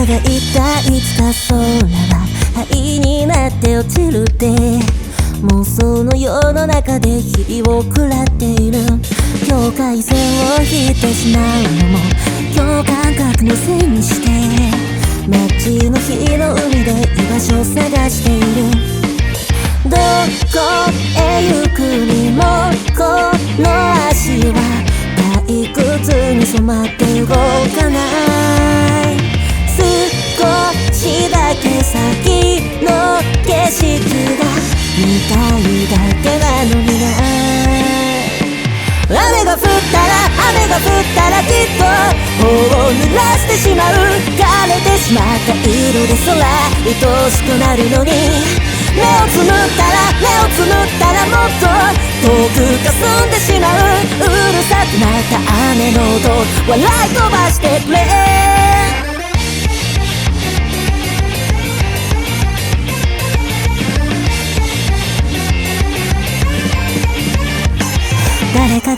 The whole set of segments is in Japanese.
が言ったいつか空は灰になって落ちる。って妄想の世の中で日々を食らっている。境界線を引いてしまうのも今日感覚のせいにして街の日の海で居場所を探している。どこへ行くにもこの足は退屈に染まって動かない。先の景色が見たいだけなのにな雨が降ったら雨が降ったらきっと頬を濡らしてしまう枯れてしまった色で空愛しくなるのに目をつむったら目をつむったらもっと遠く霞んでしまううるさくなった雨の音笑い飛ばしてくれ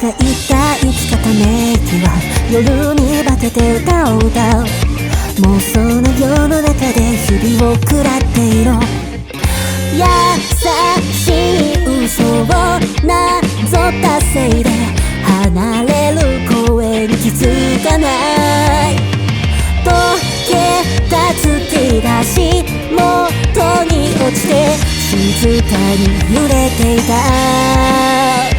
が言ったいつかため息は夜に化けて歌を歌う妄想の世の中で日々を食らっていろ。優しい嘘をなぞったせいで離れる声に気づかない。溶けた突き出し元に落ちて静かに揺れていた。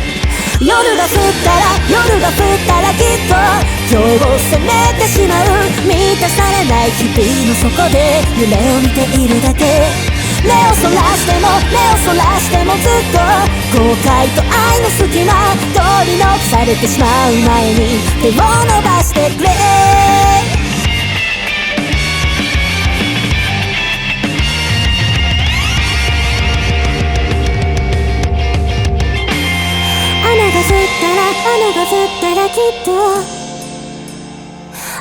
が降ったら夜が降ったらきっと今日を責めてしまう満たされない日々の底で夢を見ているだけ。目をそらしても目をそらしてもずっと後悔と愛の隙間取り残されてしまう前に手を伸ばしてくれ。雨が降ったらきっと。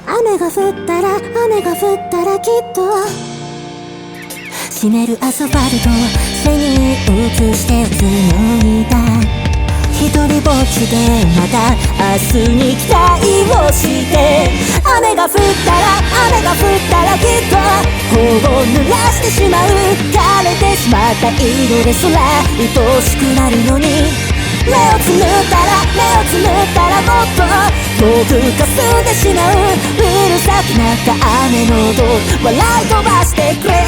雨が降ったら雨が降ったらきっと。湿るアスファルト背に映してうつむいた。一人ぼっちでまた明日に期待をして。雨が降ったら雨が降ったらきっと。頬を濡らしてしまう。枯れてしまった色ですら愛しくなるのに。目をつむったら遠くかすんでしまう。うるさくなった雨の音。笑い飛ばしてくれ。